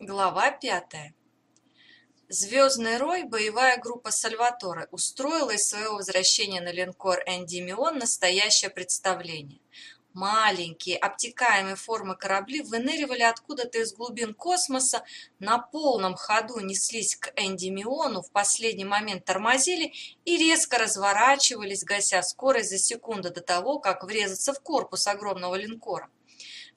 Глава пятая. Звездный Рой, боевая группа Сальваторе, устроила из своего возвращения на линкор Эндимион настоящее представление. Маленькие, обтекаемые формы корабли выныривали откуда-то из глубин космоса, на полном ходу неслись к Эндимиону, в последний момент тормозили и резко разворачивались, гася скорость за секунду до того, как врезаться в корпус огромного линкора.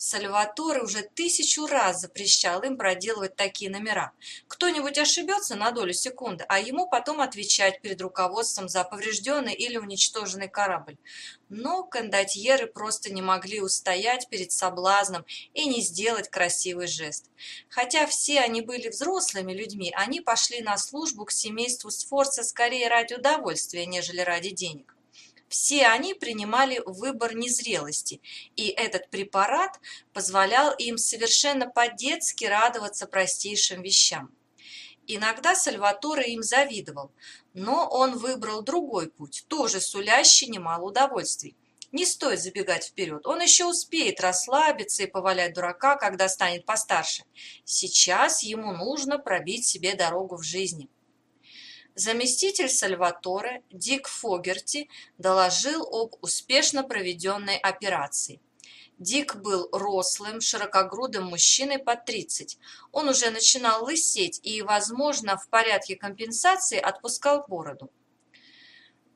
Сальваторе уже тысячу раз запрещал им проделывать такие номера. Кто-нибудь ошибется на долю секунды, а ему потом отвечать перед руководством за поврежденный или уничтоженный корабль. Но кондотьеры просто не могли устоять перед соблазном и не сделать красивый жест. Хотя все они были взрослыми людьми, они пошли на службу к семейству Сфорца скорее ради удовольствия, нежели ради денег. Все они принимали выбор незрелости, и этот препарат позволял им совершенно по-детски радоваться простейшим вещам. Иногда Сальваторе им завидовал, но он выбрал другой путь, тоже сулящий немало удовольствий. Не стоит забегать вперед, он еще успеет расслабиться и повалять дурака, когда станет постарше. Сейчас ему нужно пробить себе дорогу в жизни. Заместитель Сальваторе Дик Фогерти доложил об успешно проведенной операции. Дик был рослым, широкогрудым мужчиной под 30. Он уже начинал лысеть и, возможно, в порядке компенсации отпускал бороду.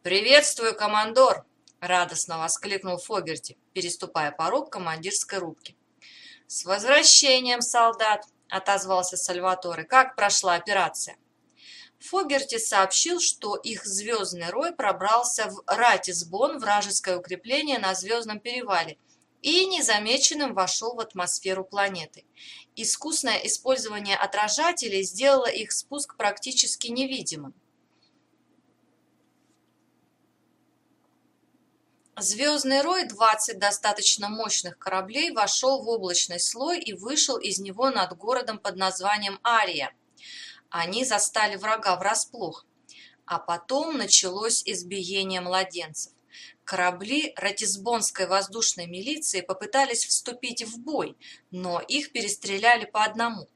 «Приветствую, командор!» – радостно воскликнул Фогерти, переступая порог командирской рубки. «С возвращением, солдат!» – отозвался Сальваторе. «Как прошла операция?» Фогерти сообщил, что их звездный рой пробрался в Ратисбон, вражеское укрепление на Звездном перевале, и незамеченным вошел в атмосферу планеты. Искусное использование отражателей сделало их спуск практически невидимым. Звездный рой 20 достаточно мощных кораблей вошел в облачный слой и вышел из него над городом под названием Ария – они застали врага врасплох. А потом началось избиение младенцев. Корабли Ратисбонской воздушной милиции попытались вступить в бой, но их перестреляли по одному.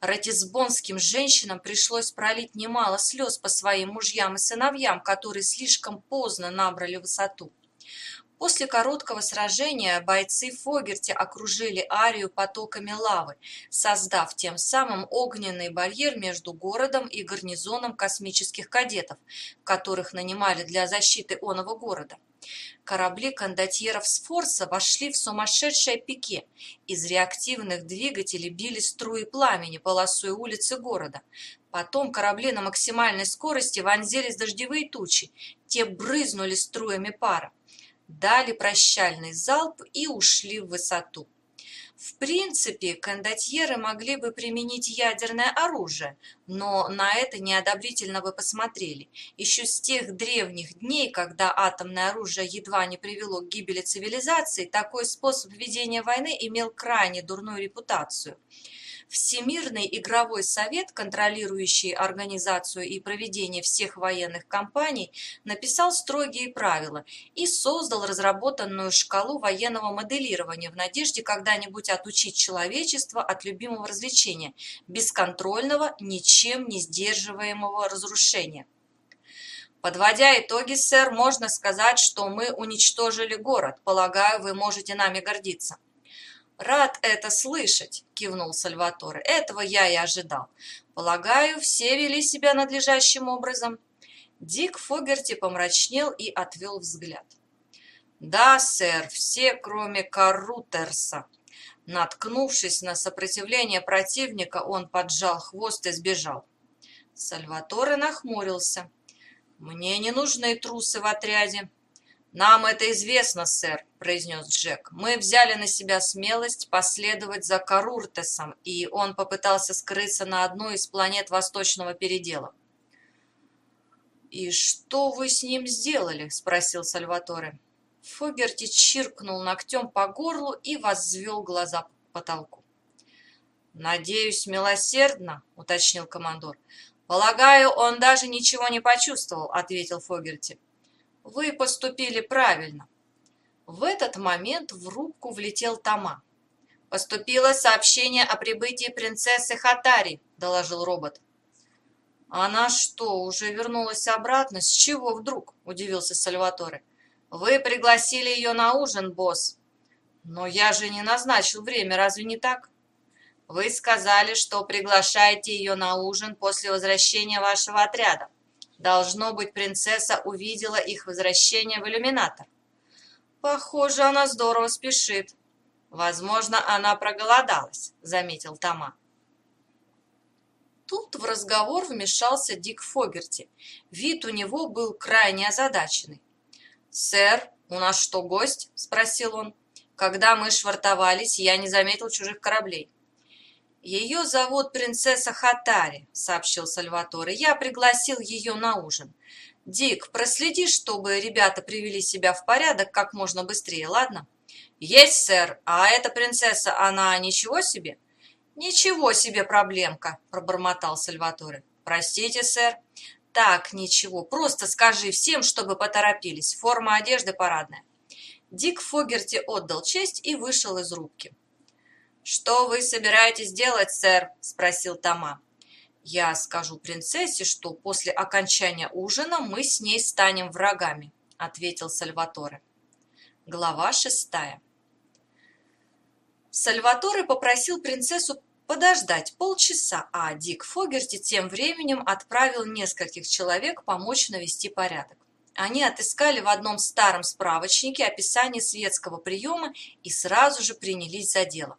Ратисбонским женщинам пришлось пролить немало слез по своим мужьям и сыновьям, которые слишком поздно набрали высоту. После короткого сражения бойцы Фогерти окружили Арию потоками лавы, создав тем самым огненный барьер между городом и гарнизоном космических кадетов, которых нанимали для защиты оного города. Корабли кондотьеров Сфорца вошли в сумасшедшее пике. Из реактивных двигателей били струи пламени, полосуя улицы города. Потом корабли на максимальной скорости вонзились дождевые тучи. Те брызнули струями пара дали прощальный залп и ушли в высоту. В принципе, кондотьеры могли бы применить ядерное оружие, но на это неодобрительно бы посмотрели. Еще с тех древних дней, когда атомное оружие едва не привело к гибели цивилизации, такой способ ведения войны имел крайне дурную репутацию. Всемирный игровой совет, контролирующий организацию и проведение всех военных кампаний, написал строгие правила и создал разработанную шкалу военного моделирования в надежде когда-нибудь отучить человечество от любимого развлечения – бесконтрольного, ничем не сдерживаемого разрушения. Подводя итоги, сэр, можно сказать, что мы уничтожили город. Полагаю, вы можете нами гордиться. «Рад это слышать», – кивнул Сальваторе. «Этого я и ожидал. Полагаю, все вели себя надлежащим образом». Дик Фогерти помрачнел и отвел взгляд. «Да, сэр, все, кроме Каррутерса». Наткнувшись на сопротивление противника, он поджал хвост и сбежал. Сальваторе нахмурился. «Мне не нужны трусы в отряде. «Нам это известно, сэр», – произнес Джек. «Мы взяли на себя смелость последовать за Каруртесом, и он попытался скрыться на одной из планет Восточного Передела». «И что вы с ним сделали?» – спросил Сальваторе. Фогерти чиркнул ногтем по горлу и возвел глаза к потолку. «Надеюсь, милосердно», – уточнил командор. «Полагаю, он даже ничего не почувствовал», – ответил Фогерти. Вы поступили правильно. В этот момент в рубку влетел Тома. «Поступило сообщение о прибытии принцессы Хатари», — доложил робот. «Она что, уже вернулась обратно? С чего вдруг?» — удивился Сальваторе. «Вы пригласили ее на ужин, босс». «Но я же не назначил время, разве не так?» «Вы сказали, что приглашаете ее на ужин после возвращения вашего отряда. Должно быть, принцесса увидела их возвращение в иллюминатор». «Похоже, она здорово спешит». «Возможно, она проголодалась», — заметил Тома. Тут в разговор вмешался Дик Фогерти. Вид у него был крайне озадаченный. «Сэр, у нас что, гость?» – спросил он. «Когда мы швартовались, я не заметил чужих кораблей». «Ее зовут принцесса Хатари», – сообщил Сальваторе. «Я пригласил ее на ужин. Дик, проследи, чтобы ребята привели себя в порядок как можно быстрее, ладно?» «Есть, сэр. А эта принцесса, она ничего себе?» «Ничего себе проблемка», – пробормотал Сальваторе. «Простите, сэр». «Так, ничего, просто скажи всем, чтобы поторопились. Форма одежды парадная». Дик Фогерти отдал честь и вышел из рубки. «Что вы собираетесь делать, сэр?» – спросил Тома. «Я скажу принцессе, что после окончания ужина мы с ней станем врагами», – ответил Сальваторе. Глава шестая. Сальваторе попросил принцессу подождать полчаса, а Дик Фогерти тем временем отправил нескольких человек помочь навести порядок. Они отыскали в одном старом справочнике описание светского приема и сразу же принялись за дело.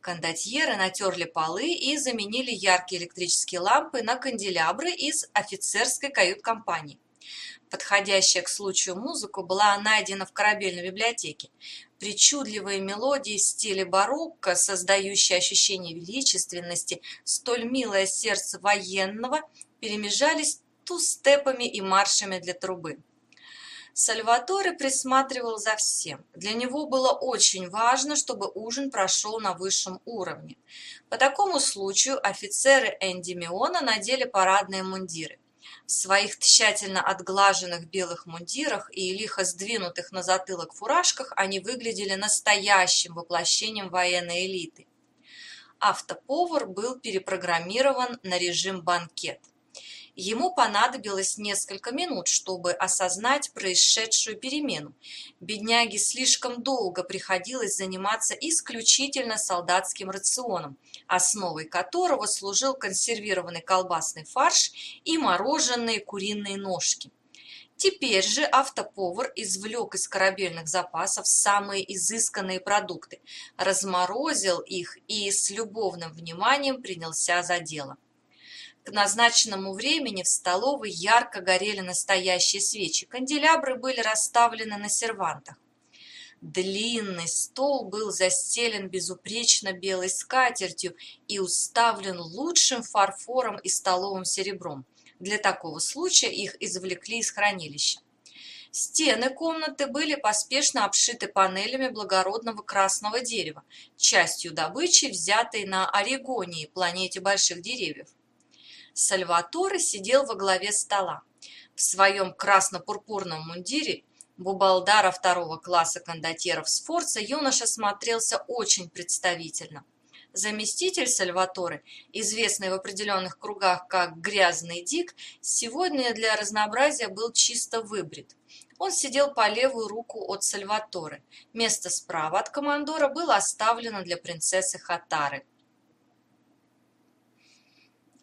Кондотьеры натерли полы и заменили яркие электрические лампы на канделябры из офицерской кают-компании. Подходящая к случаю музыку была найдена в корабельной библиотеке. Причудливые мелодии в стиле барокко, создающие ощущение величественности, столь милое сердце военного, перемежались ту-степами и маршами для трубы. Сальваторе присматривал за всем. Для него было очень важно, чтобы ужин прошел на высшем уровне. По такому случаю офицеры Эндимиона надели парадные мундиры. В своих тщательно отглаженных белых мундирах и лихо сдвинутых на затылок фуражках они выглядели настоящим воплощением военной элиты. Автоповар был перепрограммирован на режим банкет. Ему понадобилось несколько минут, чтобы осознать происшедшую перемену. Бедняге слишком долго приходилось заниматься исключительно солдатским рационом, основой которого служил консервированный колбасный фарш и мороженые куриные ножки. Теперь же автоповар извлек из корабельных запасов самые изысканные продукты, разморозил их и с любовным вниманием принялся за дело. К назначенному времени в столовой ярко горели настоящие свечи, канделябры были расставлены на сервантах. Длинный стол был застелен безупречно белой скатертью и уставлен лучшим фарфором и столовым серебром. Для такого случая их извлекли из хранилища. Стены комнаты были поспешно обшиты панелями благородного красного дерева, частью добычи, взятой на Орегонии, планете больших деревьев. Сальваторе сидел во главе стола. В своем красно-пурпурном мундире бубалдара второго класса кондотьеров Сфорца юноша смотрелся очень представительно. Заместитель Сальваторе, известный в определенных кругах как «грязный дик», сегодня для разнообразия был чисто выбрит. Он сидел по левую руку от Сальваторе. Место справа от командора было оставлено для принцессы Хатары.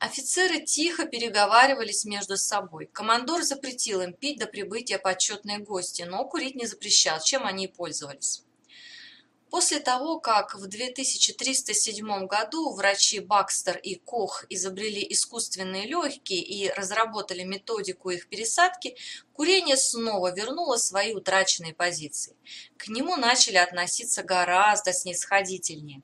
Офицеры тихо переговаривались между собой. Командор запретил им пить до прибытия почетной гости, но курить не запрещал, чем они и пользовались. После того, как в 2307 году врачи Бакстер и Кох изобрели искусственные легкие и разработали методику их пересадки, курение снова вернуло свои утраченные позиции. К нему начали относиться гораздо снисходительнее.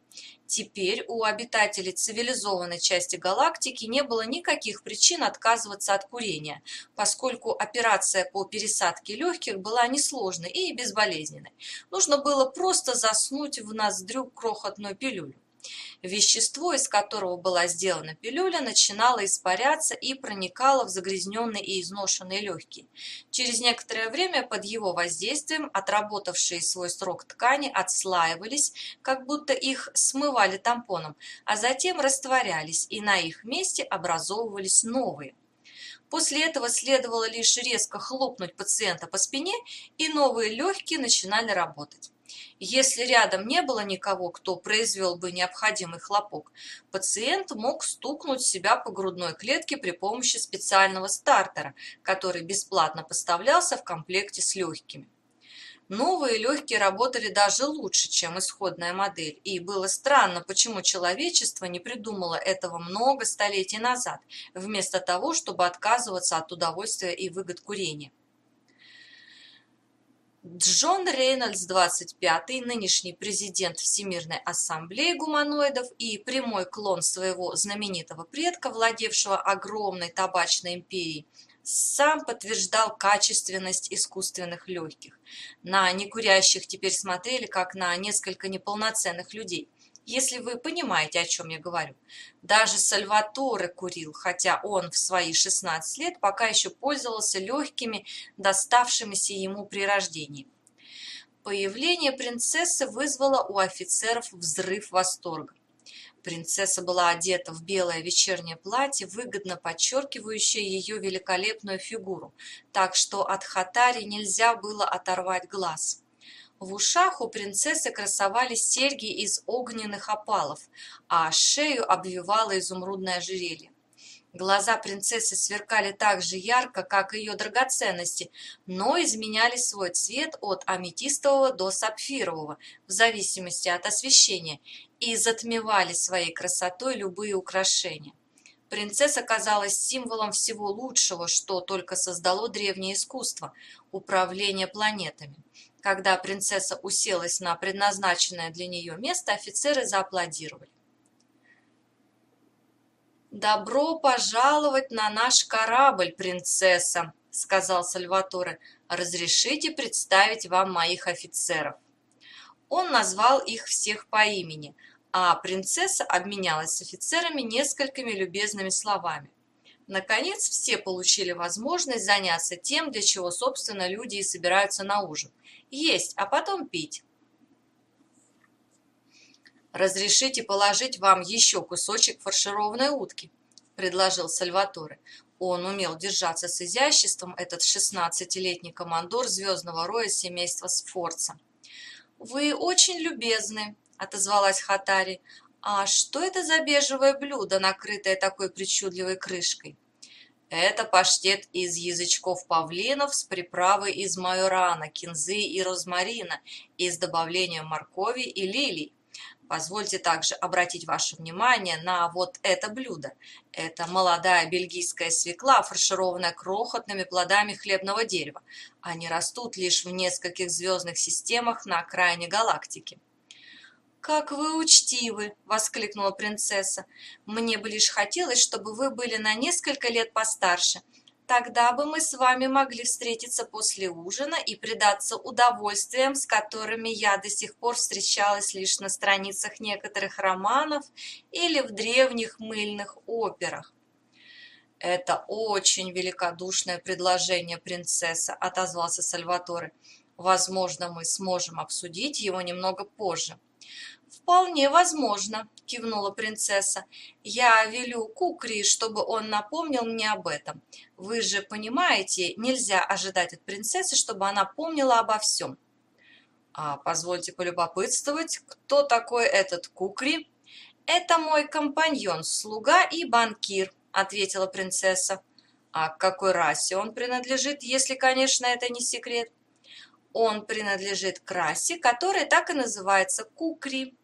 Теперь у обитателей цивилизованной части галактики не было никаких причин отказываться от курения, поскольку операция по пересадке легких была несложной и безболезненной. Нужно было просто заснуть в ноздрю крохотную пилюлю. Вещество, из которого была сделана пилюля, начинало испаряться и проникало в загрязненные и изношенные легкие. Через некоторое время под его воздействием отработавшие свой срок ткани отслаивались, как будто их смывали тампоном, а затем растворялись, и на их месте образовывались новые. После этого следовало лишь резко хлопнуть пациента по спине, и новые легкие начинали работать. Если рядом не было никого, кто произвел бы необходимый хлопок, пациент мог стукнуть себя по грудной клетке при помощи специального стартера, который бесплатно поставлялся в комплекте с легкими. Новые легкие работали даже лучше, чем исходная модель, и было странно, почему человечество не придумало этого много столетий назад, вместо того, чтобы отказываться от удовольствия и выгод курения. Джон Рейнольдс, 25-й, нынешний президент Всемирной ассамблеи гуманоидов и прямой клон своего знаменитого предка, владевшего огромной табачной империей, сам подтверждал качественность искусственных легких. На некурящих теперь смотрели, как на несколько неполноценных людей. Если вы понимаете, о чем я говорю. Даже Сальваторе курил, хотя он в свои 16 лет пока еще пользовался легкими, доставшимися ему при рождении. Появление принцессы вызвало у офицеров взрыв восторга. Принцесса была одета в белое вечернее платье, выгодно подчеркивающее ее великолепную фигуру, так что от хатари нельзя было оторвать глаз. В ушах у принцессы красовались серьги из огненных опалов, а шею обвивало изумрудное ожерелье. Глаза принцессы сверкали так же ярко, как ее драгоценности, но изменяли свой цвет от аметистового до сапфирового, в зависимости от освещения, и затмевали своей красотой любые украшения. Принцесса казалась символом всего лучшего, что только создало древнее искусство – управление планетами. Когда принцесса уселась на предназначенное для нее место, офицеры зааплодировали. «Добро пожаловать на наш корабль, принцесса!» – сказал Сальваторе. «Разрешите представить вам моих офицеров». Он назвал их всех по имени, а принцесса обменялась с офицерами несколькими любезными словами. Наконец, все получили возможность заняться тем, для чего, собственно, люди и собираются на ужин – есть, а потом пить. «Разрешите положить вам еще кусочек фаршированной утки», – предложил Сальваторе. Он умел держаться с изяществом, этот шестнадцатилетний командор звездного роя семейства Сфорца. «Вы очень любезны», – отозвалась Хатари. «А что это за бежевое блюдо, накрытое такой причудливой крышкой?» Это паштет из язычков павлинов с приправой из майорана, кинзы и розмарина и с добавлением моркови и лилий. Позвольте также обратить ваше внимание на вот это блюдо. Это молодая бельгийская свекла, фаршированная крохотными плодами хлебного дерева. Они растут лишь в нескольких звездных системах на окраине галактики. «Как вы учтивы!» – воскликнула принцесса. «Мне бы лишь хотелось, чтобы вы были на несколько лет постарше. Тогда бы мы с вами могли встретиться после ужина и предаться удовольствиям, с которыми я до сих пор встречалась лишь на страницах некоторых романов или в древних мыльных операх. «Это очень великодушное предложение, принцесса», — отозвался Сальваторе. «Возможно, мы сможем обсудить его немного позже». «Вполне возможно», – кивнула принцесса. «Я велю Кукри, чтобы он напомнил мне об этом. Вы же понимаете, нельзя ожидать от принцессы, чтобы она помнила обо всем». «А позвольте полюбопытствовать, кто такой этот Кукри?» «Это мой компаньон, слуга и банкир», – ответила принцесса. «А к какой расе он принадлежит, если, конечно, это не секрет?» «Он принадлежит к расе, которая так и называется Кукри»,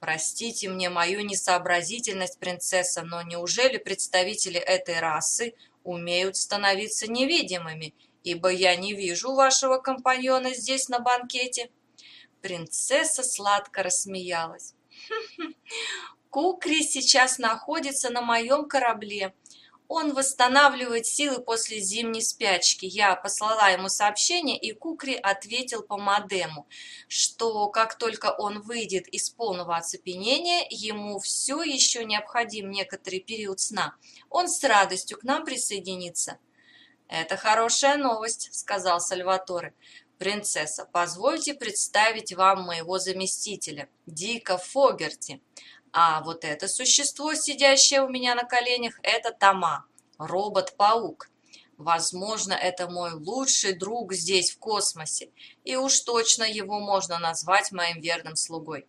Простите мне мою несообразительность, принцесса, но неужели представители этой расы умеют становиться невидимыми, ибо я не вижу вашего компаньона здесь на банкете?» Принцесса сладко рассмеялась. «Кукри сейчас находится на моем корабле. Он восстанавливает силы после зимней спячки. Я послала ему сообщение, и Кукри ответил по модему, что как только он выйдет из полного оцепенения, ему все еще необходим некоторый период сна. Он с радостью к нам присоединится. «Это хорошая новость», — сказал Сальваторе. «Принцесса, позвольте представить вам моего заместителя, Дика Фогерти. А вот это существо, сидящее у меня на коленях, это Тома, робот-паук. Возможно, это мой лучший друг здесь, в космосе, и уж точно его можно назвать моим верным слугой.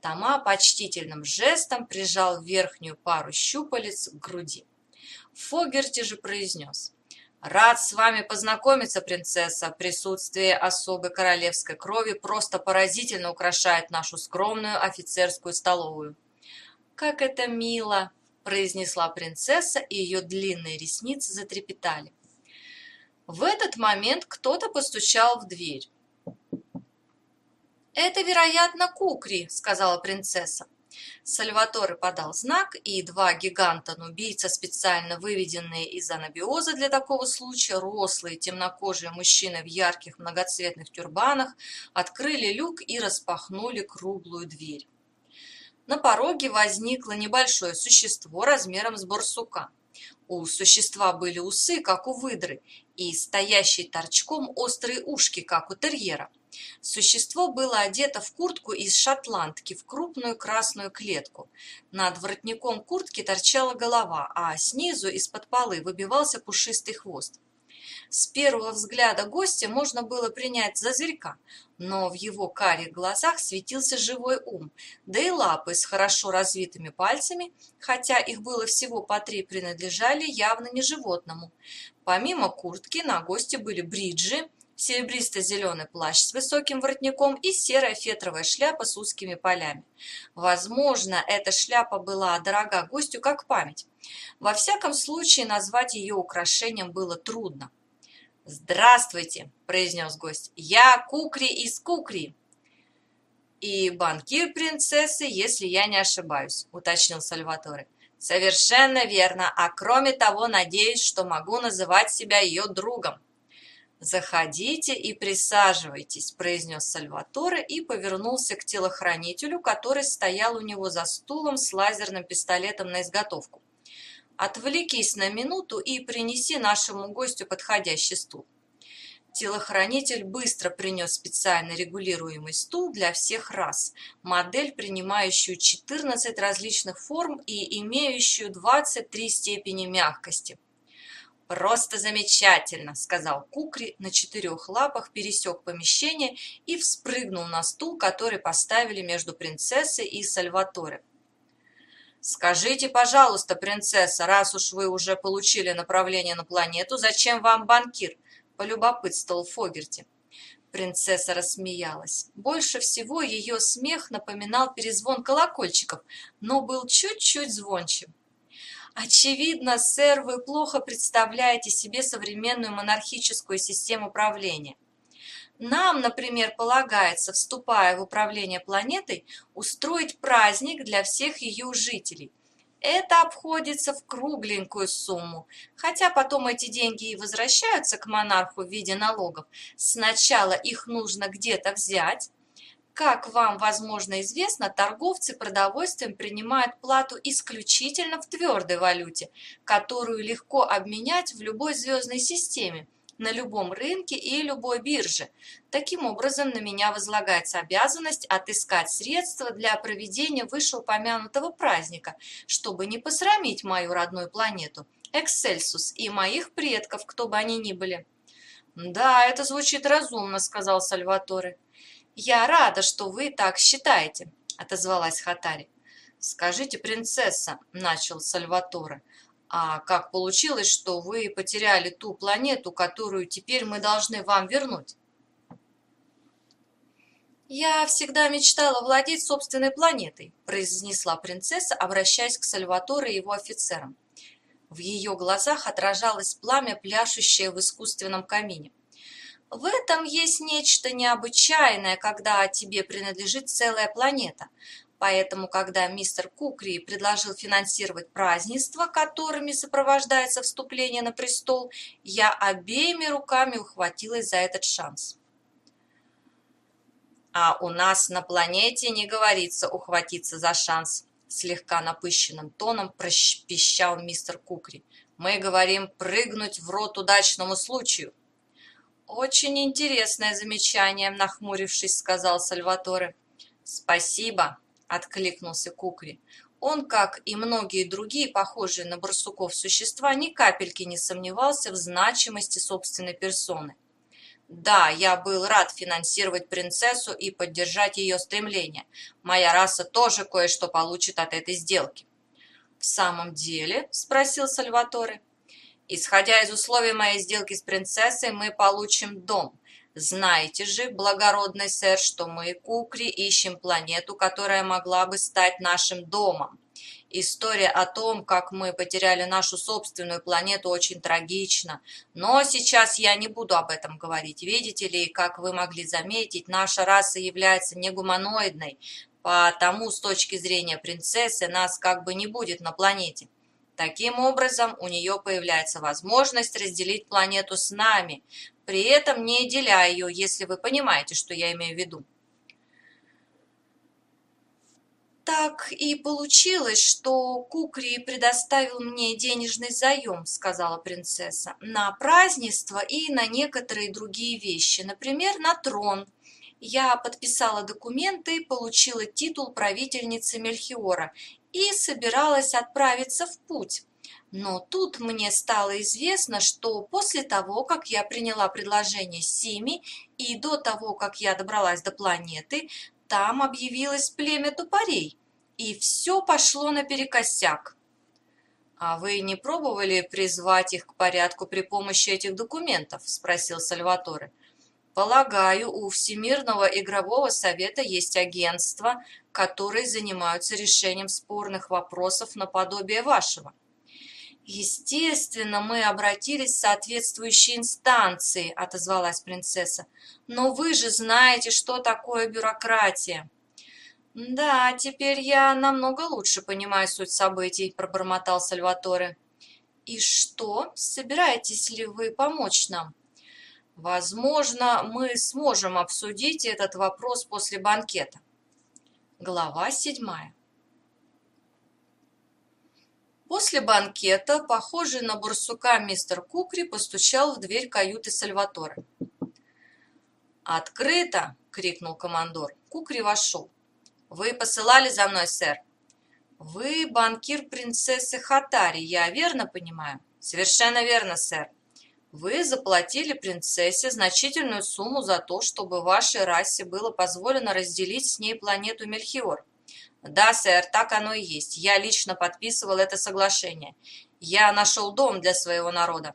Тома почтительным жестом прижал верхнюю пару щупалец к груди. Фогерти же произнес. «Рад с вами познакомиться, принцесса. Присутствие особой королевской крови просто поразительно украшает нашу скромную офицерскую столовую». «Как это мило!» – произнесла принцесса, и ее длинные ресницы затрепетали. В этот момент кто-то постучал в дверь. «Это, вероятно, Кукри», – сказала принцесса. Сальваторе подал знак, и два гиганта-нубийца, специально выведенные из анабиоза для такого случая, рослые темнокожие мужчины в ярких многоцветных тюрбанах, открыли люк и распахнули круглую дверь. На пороге возникло небольшое существо размером с барсука. У существа были усы, как у выдры, и стоящие торчком острые ушки, как у терьера – Существо было одето в куртку из шотландки в крупную красную клетку. Над воротником куртки торчала голова, а снизу из-под полы выбивался пушистый хвост. С первого взгляда гостя можно было принять за зверька, но в его карих глазах светился живой ум, да и лапы с хорошо развитыми пальцами, хотя их было всего по три, принадлежали явно не животному. Помимо куртки на госте были бриджи, серебристо-зеленый плащ с высоким воротником и серая фетровая шляпа с узкими полями. Возможно, эта шляпа была дорога гостю как память. Во всяком случае, назвать ее украшением было трудно. «Здравствуйте!» – произнес гость. «Я Кукри из Кукри!» «И банкир принцессы, если я не ошибаюсь», – уточнил Сальваторе. «Совершенно верно, а кроме того, надеюсь, что могу называть себя ее другом». «Заходите и присаживайтесь», – произнес Сальваторе и повернулся к телохранителю, который стоял у него за стулом с лазерным пистолетом на изготовку. «Отвлекись на минуту и принеси нашему гостю подходящий стул». Телохранитель быстро принес специально регулируемый стул для всех рас, модель, принимающую 14 различных форм и имеющую 23 степени мягкости – «Просто замечательно!» – сказал Кукри, на четырех лапах пересек помещение и вспрыгнул на стул, который поставили между принцессой и Сальваторе. «Скажите, пожалуйста, принцесса, раз уж вы уже получили направление на планету, зачем вам банкир?» – полюбопытствовал Фогерти. Принцесса рассмеялась. Больше всего ее смех напоминал перезвон колокольчиков, но был чуть-чуть звонче. Очевидно, сэр, вы плохо представляете себе современную монархическую систему правления. Нам, например, полагается, вступая в управление планетой, устроить праздник для всех ее жителей. Это обходится в кругленькую сумму, хотя потом эти деньги и возвращаются к монарху в виде налогов. Сначала их нужно где-то взять, как вам, возможно, известно, торговцы продовольствием принимают плату исключительно в твердой валюте, которую легко обменять в любой звездной системе, на любом рынке и любой бирже. Таким образом, на меня возлагается обязанность отыскать средства для проведения вышеупомянутого праздника, чтобы не посрамить мою родную планету, Эксельсус и моих предков, кто бы они ни были. «Да, это звучит разумно», — сказал Сальваторе. «Я рада, что вы так считаете», — отозвалась Хатари. «Скажите, принцесса», — начал Сальваторе, «а как получилось, что вы потеряли ту планету, которую теперь мы должны вам вернуть?» «Я всегда мечтала владеть собственной планетой», – произнесла принцесса, обращаясь к Сальваторе и его офицерам. В ее глазах отражалось пламя, пляшущее в искусственном камине. В этом есть нечто необычайное, когда тебе принадлежит целая планета. Поэтому, когда мистер Кукри предложил финансировать празднества, которыми сопровождается вступление на престол, я обеими руками ухватилась за этот шанс. «А у нас на планете не говорится ухватиться за шанс», слегка напыщенным тоном пропищал мистер Кукри. «Мы говорим прыгнуть в рот удачному случаю». «Очень интересное замечание», — нахмурившись, сказал Сальваторе. «Спасибо», — откликнулся Кукри. Он, как и многие другие, похожие на барсуков существа, ни капельки не сомневался в значимости собственной персоны. Да, я был рад финансировать принцессу и поддержать ее стремления. Моя раса тоже кое-что получит от этой сделки. В самом деле, спросил Сальваторе. Исходя из условий моей сделки с принцессой, мы получим дом. Знаете же, благородный сэр, что мы, Кукри, ищем планету, которая могла бы стать нашим домом. История о том, как мы потеряли нашу собственную планету, очень трагична. Но сейчас я не буду об этом говорить. Видите ли, как вы могли заметить, наша раса является негуманоидной, потому с точки зрения принцессы нас как бы не будет на планете. Таким образом, у нее появляется возможность разделить планету с нами, при этом не деля ее, если вы понимаете, что я имею в виду. «Так и получилось, что Кукри предоставил мне денежный заем», — сказала принцесса, «на празднество и на некоторые другие вещи, например, на трон. Я подписала документы, получила титул правительницы Мельхиора и собиралась отправиться в путь. Но тут мне стало известно, что после того, как я приняла предложение Сими и до того, как я добралась до планеты, там объявилось племя тупорей, и все пошло наперекосяк. «А вы не пробовали призвать их к порядку при помощи этих документов?» – спросил Сальваторе. «Полагаю, у Всемирного игрового совета есть агентства, которые занимаются решением спорных вопросов наподобие вашего». «Естественно, мы обратились в соответствующие инстанции», – отозвалась принцесса. «Но вы же знаете, что такое бюрократия». «Да, теперь я намного лучше понимаю суть событий», – пробормотал Сальваторе. «И что? Собираетесь ли вы помочь нам?» «Возможно, мы сможем обсудить этот вопрос после банкета». Глава седьмая. После банкета, похожий на бурсука мистер Кукри постучал в дверь каюты Сальваторе. «Открыто!» — крикнул командор. Кукри вошел. «Вы посылали за мной, сэр?» «Вы банкир принцессы Хатари, я верно понимаю?» «Совершенно верно, сэр. Вы заплатили принцессе значительную сумму за то, чтобы вашей расе было позволено разделить с ней планету Мельхиор. Да, сэр, так оно и есть. Я лично подписывал это соглашение. Я нашел дом для своего народа.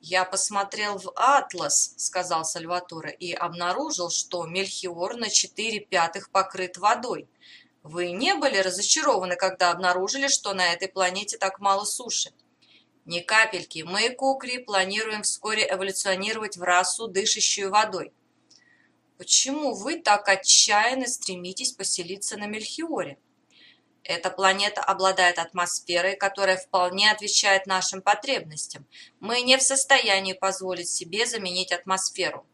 Я посмотрел в атлас, сказал Сальваторе, и обнаружил, что Мельхиор на четыре пятых покрыт водой. Вы не были разочарованы, когда обнаружили, что на этой планете так мало суши? Ни капельки. Мы, Кукри, планируем вскоре эволюционировать в расу, дышащую водой. Почему вы так отчаянно стремитесь поселиться на Мельхиоре? Эта планета обладает атмосферой, которая вполне отвечает нашим потребностям. Мы не в состоянии позволить себе заменить атмосферу.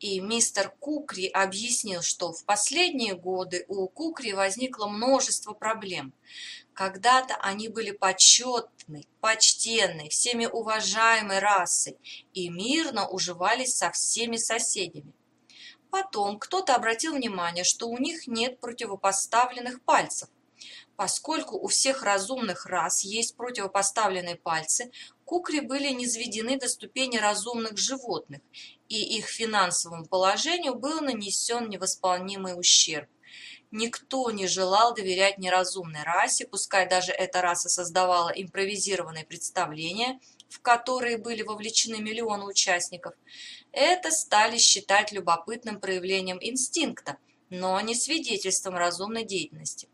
И мистер Кукри объяснил, что в последние годы у Кукри возникло множество проблем. Когда-то они были почетны, почтенны, всеми уважаемой расой и мирно уживались со всеми соседями. Потом кто-то обратил внимание, что у них нет противопоставленных пальцев. Поскольку у всех разумных рас есть противопоставленные пальцы, кукри были низведены до ступени разумных животных, и их финансовому положению был нанесен невосполнимый ущерб. Никто не желал доверять неразумной расе, пускай даже эта раса создавала импровизированные представления, в которые были вовлечены миллионы участников это стали считать любопытным проявлением инстинкта, но не свидетельством разумной деятельности.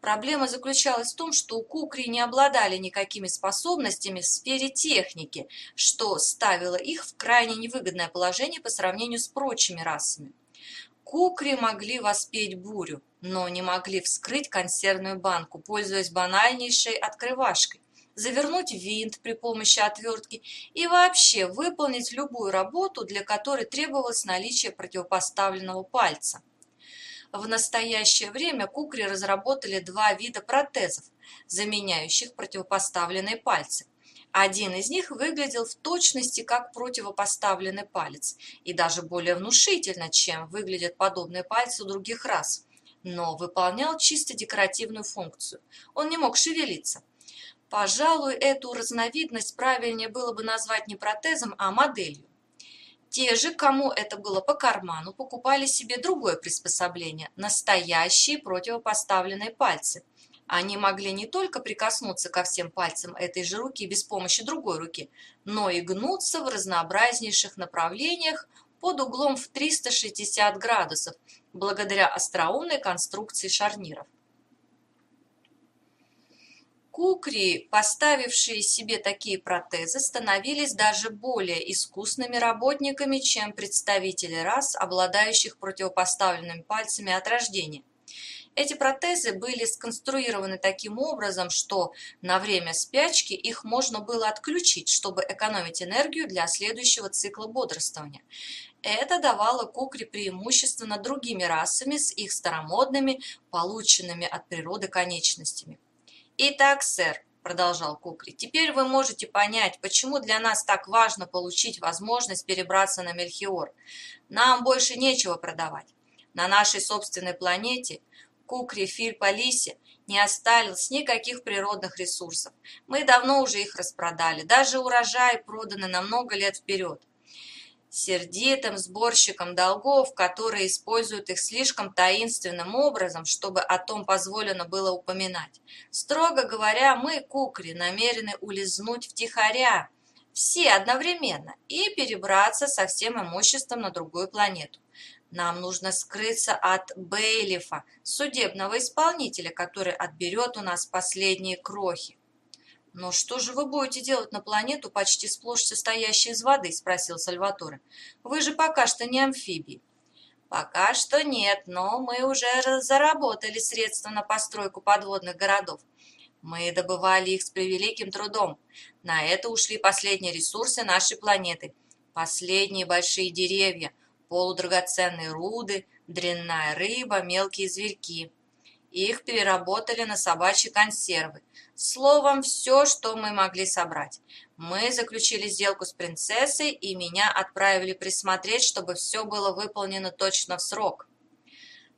Проблема заключалась в том, что кукри не обладали никакими способностями в сфере техники, что ставило их в крайне невыгодное положение по сравнению с прочими расами. Кукри могли воспеть бурю, но не могли вскрыть консервную банку, пользуясь банальнейшей открывашкой, завернуть винт при помощи отвертки и вообще выполнить любую работу, для которой требовалось наличие противопоставленного пальца. В настоящее время кукри разработали два вида протезов, заменяющих противопоставленные пальцы. Один из них выглядел в точности как противопоставленный палец и даже более внушительно, чем выглядят подобные пальцы у других рас, но выполнял чисто декоративную функцию. Он не мог шевелиться. Пожалуй, эту разновидность правильнее было бы назвать не протезом, а моделью. Те же, кому это было по карману, покупали себе другое приспособление – настоящие противопоставленные пальцы. Они могли не только прикоснуться ко всем пальцам этой же руки без помощи другой руки, но и гнуться в разнообразнейших направлениях под углом в 360 градусов, благодаря остроумной конструкции шарниров. Кукри, поставившие себе такие протезы, становились даже более искусными работниками, чем представители рас, обладающих противопоставленными пальцами от рождения. Эти протезы были сконструированы таким образом, что на время спячки их можно было отключить, чтобы экономить энергию для следующего цикла бодрствования. Это давало кукри преимущество над другими расами с их старомодными, полученными от природы конечностями. «Итак, сэр», – продолжал Кукри, – «теперь вы можете понять, почему для нас так важно получить возможность перебраться на Мельхиор. Нам больше нечего продавать. На нашей собственной планете Кукри, Фильполисе не осталось никаких природных ресурсов. Мы давно уже их распродали. Даже урожай проданы на много лет вперед сердитым сборщиком долгов, которые используют их слишком таинственным образом, чтобы о том позволено было упоминать. Строго говоря, мы, кукри, намерены улизнуть втихаря, все одновременно, и перебраться со всем имуществом на другую планету. Нам нужно скрыться от Бейлифа, судебного исполнителя, который отберет у нас последние крохи. «Но что же вы будете делать на планету, почти сплошь состоящей из воды?» – спросил Сальваторе. «Вы же пока что не амфибии». «Пока что нет, но мы уже заработали средства на постройку подводных городов. Мы добывали их с превеликим трудом. На это ушли последние ресурсы нашей планеты. Последние большие деревья, полудрагоценные руды, дрянная рыба, мелкие зверьки. Их переработали на собачьи консервы. Словом, все, что мы могли собрать. Мы заключили сделку с принцессой, и меня отправили присмотреть, чтобы все было выполнено точно в срок.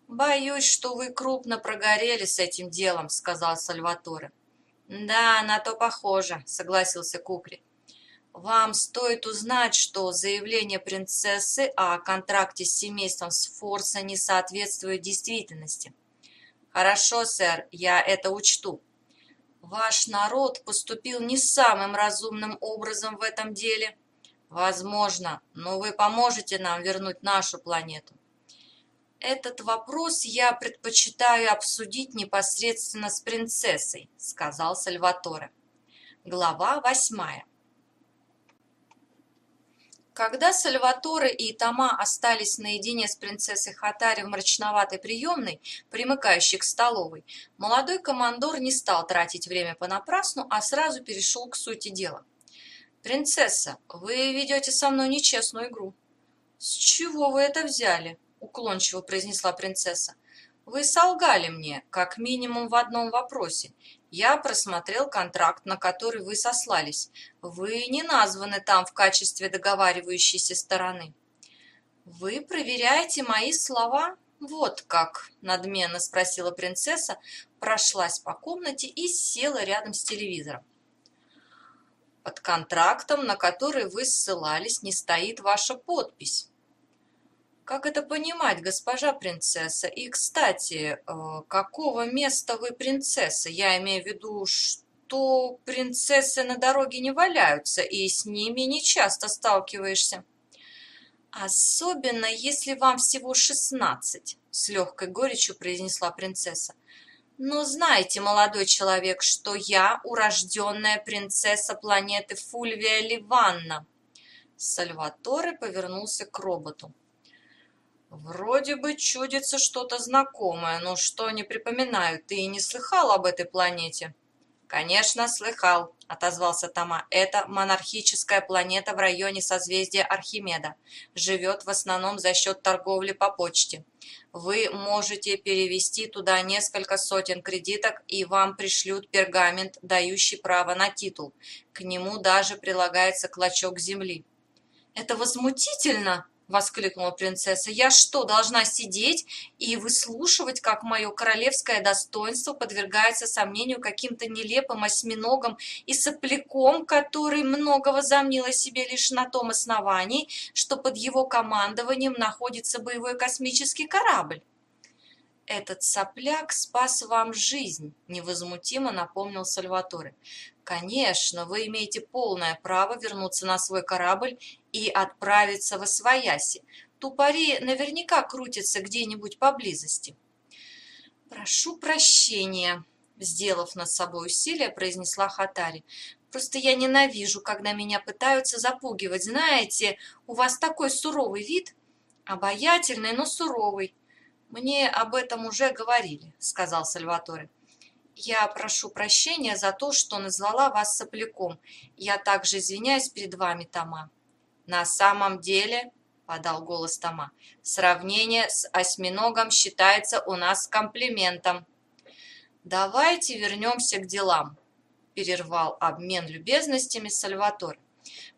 «Боюсь, что вы крупно прогорели с этим делом», — сказал Сальваторе. «Да, на то похоже», — согласился Кукри. «Вам стоит узнать, что заявление принцессы о контракте с семейством Сфорса не соответствует действительности». «Хорошо, сэр, я это учту», Ваш народ поступил не самым разумным образом в этом деле. Возможно, но вы поможете нам вернуть нашу планету. Этот вопрос я предпочитаю обсудить непосредственно с принцессой, сказал Сальваторе. Глава восьмая. Когда Сальваторе и Тома остались наедине с принцессой Хатари в мрачноватой приемной, примыкающей к столовой, молодой командор не стал тратить время понапрасну, а сразу перешел к сути дела. «Принцесса, вы ведете со мной нечестную игру». «С чего вы это взяли?» – уклончиво произнесла принцесса. «Вы солгали мне, как минимум в одном вопросе, я просмотрел контракт, на который вы сослались. Вы не названы там в качестве договаривающейся стороны. Вы проверяете мои слова? Вот как, надменно спросила принцесса, прошлась по комнате и села рядом с телевизором. Под контрактом, на который вы ссылались, не стоит ваша подпись. Как это понимать, госпожа принцесса? И, кстати, э, какого места вы принцесса? Я имею в виду, что принцессы на дороге не валяются, и с ними не часто сталкиваешься. Особенно, если вам всего шестнадцать, с легкой горечью произнесла принцесса. Но знаете, молодой человек, что я урожденная принцесса планеты Фульвия Ливанна. Сальваторе повернулся к роботу. Вроде бы чудится что-то знакомое, но что не припоминаю, ты и не слыхал об этой планете? Конечно, слыхал, отозвался Тома. Это монархическая планета в районе созвездия Архимеда. Живет в основном за счет торговли по почте. Вы можете перевести туда несколько сотен кредиток, и вам пришлют пергамент, дающий право на титул. К нему даже прилагается клочок земли. «Это возмутительно!» Воскликнула принцесса. «Я что, должна сидеть и выслушивать, как мое королевское достоинство подвергается сомнению каким-то нелепым осьминогом и сопляком, который много возомнил о себе лишь на том основании, что под его командованием находится боевой космический корабль?» «Этот сопляк спас вам жизнь», — невозмутимо напомнил Сальваторе. «Конечно, вы имеете полное право вернуться на свой корабль и отправиться во свояси. Тупари наверняка крутятся где-нибудь поблизости. «Прошу прощения», — сделав над собой усилие, произнесла Хатари. «Просто я ненавижу, когда меня пытаются запугивать. Знаете, у вас такой суровый вид, обаятельный, но суровый. Мне об этом уже говорили», — сказал Сальваторе. «Я прошу прощения за то, что назвала вас сопляком. Я также извиняюсь перед вами, Тома. На самом деле, подал голос Тома, сравнение с осьминогом считается у нас комплиментом. Давайте вернемся к делам, перервал обмен любезностями Сальватор.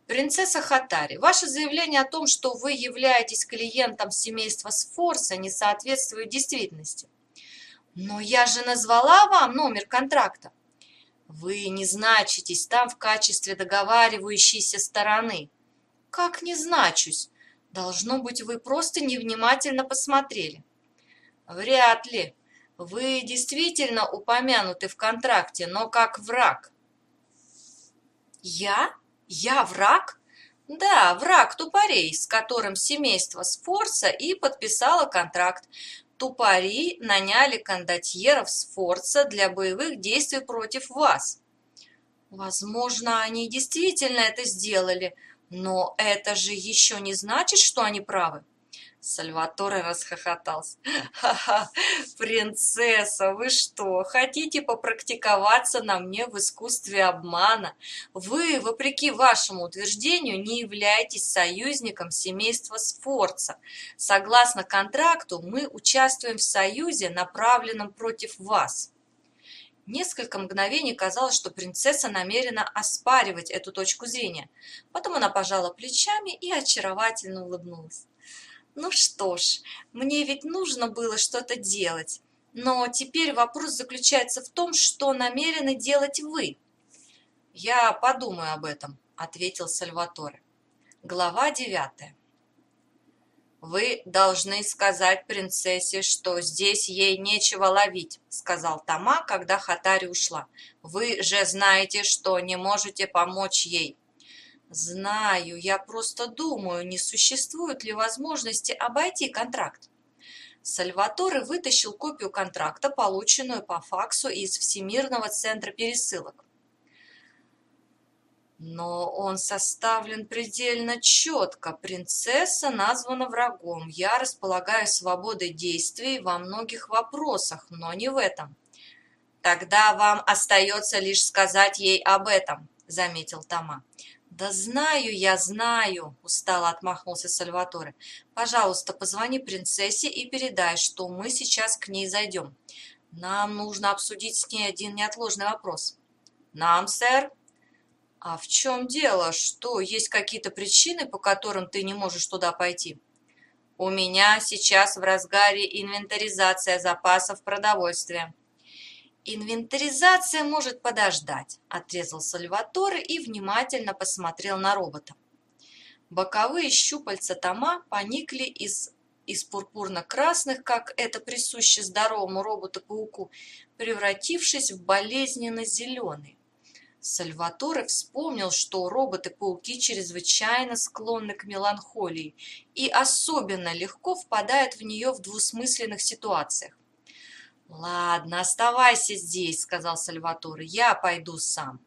Принцесса Хатари, ваше заявление о том, что вы являетесь клиентом семейства Сфорса, не соответствует действительности. Но я же назвала вам номер контракта. Вы не значитесь там в качестве договаривающейся стороны. Как не значусь? Должно быть, вы просто невнимательно посмотрели. Вряд ли. Вы действительно упомянуты в контракте, но как враг. Я? Я враг? Да, враг тупорей, с которым семейство Сфорца и подписало контракт. Тупари наняли кондотьеров Сфорца для боевых действий против вас. Возможно, они действительно это сделали, но это же еще не значит, что они правы. Сальваторе расхохотался. «Ха-ха, принцесса, вы что, хотите попрактиковаться на мне в искусстве обмана? Вы, вопреки вашему утверждению, не являетесь союзником семейства Сфорца. Согласно контракту, мы участвуем в союзе, направленном против вас. Несколько мгновений казалось, что принцесса намерена оспаривать эту точку зрения. Потом она пожала плечами и очаровательно улыбнулась. «Ну что ж, мне ведь нужно было что-то делать. Но теперь вопрос заключается в том, что намерены делать вы». «Я подумаю об этом», — ответил Сальваторе. Глава девятая. «Вы должны сказать принцессе, что здесь ей нечего ловить», сказал Тома, когда Хатари ушла. «Вы же знаете, что не можете помочь ей». «Знаю, я просто думаю, не существует ли возможности обойти контракт». Сальваторе вытащил копию контракта, полученную по факсу из Всемирного центра пересылок. Но он составлен предельно четко. Принцесса названа врагом. Я располагаю свободой действий во многих вопросах, но не в этом. Тогда вам остается лишь сказать ей об этом, заметил Тома. Да знаю я, знаю, устало отмахнулся Сальваторе. Пожалуйста, позвони принцессе и передай, что мы сейчас к ней зайдем. Нам нужно обсудить с ней один неотложный вопрос. Нам, сэр, «А в чем дело? Что, есть какие-то причины, по которым ты не можешь туда пойти?» «У меня сейчас в разгаре инвентаризация запасов продовольствия». «Инвентаризация может подождать», – отрезал Сальваторе и внимательно посмотрел на робота. Боковые щупальца Тома поникли из, из пурпурно-красных, как это присуще здоровому роботу-пауку, превратившись в болезненно-зеленые. Сальваторе вспомнил, что роботы-пауки чрезвычайно склонны к меланхолии и особенно легко впадают в нее в двусмысленных ситуациях. «Ладно, оставайся здесь», — сказал Сальваторе, — «я пойду сам».